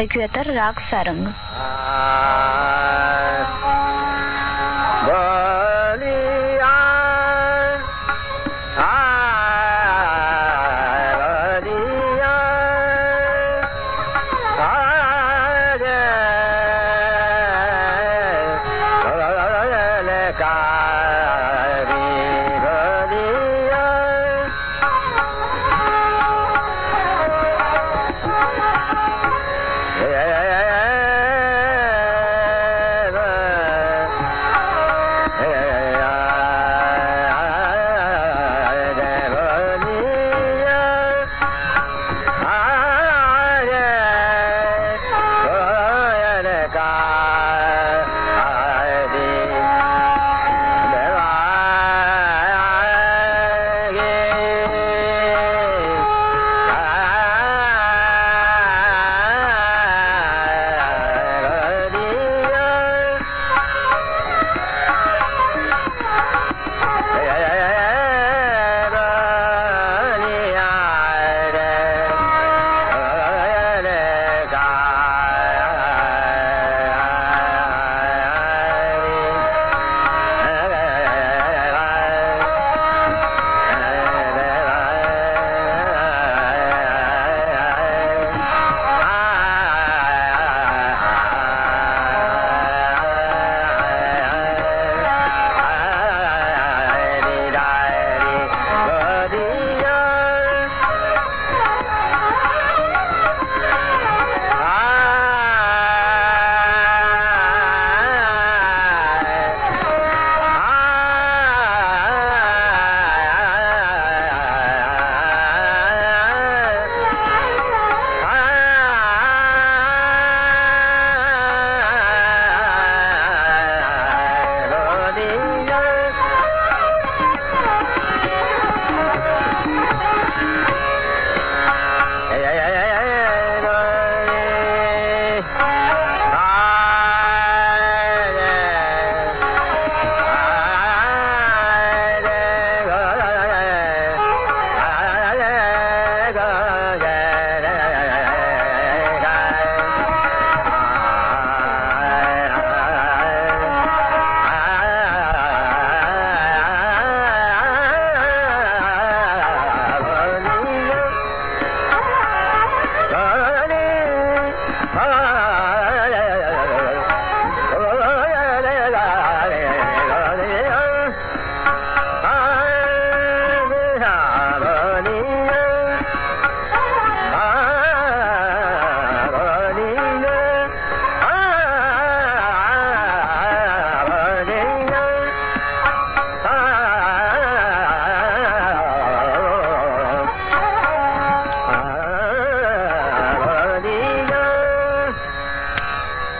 ऐकूया राग सारंग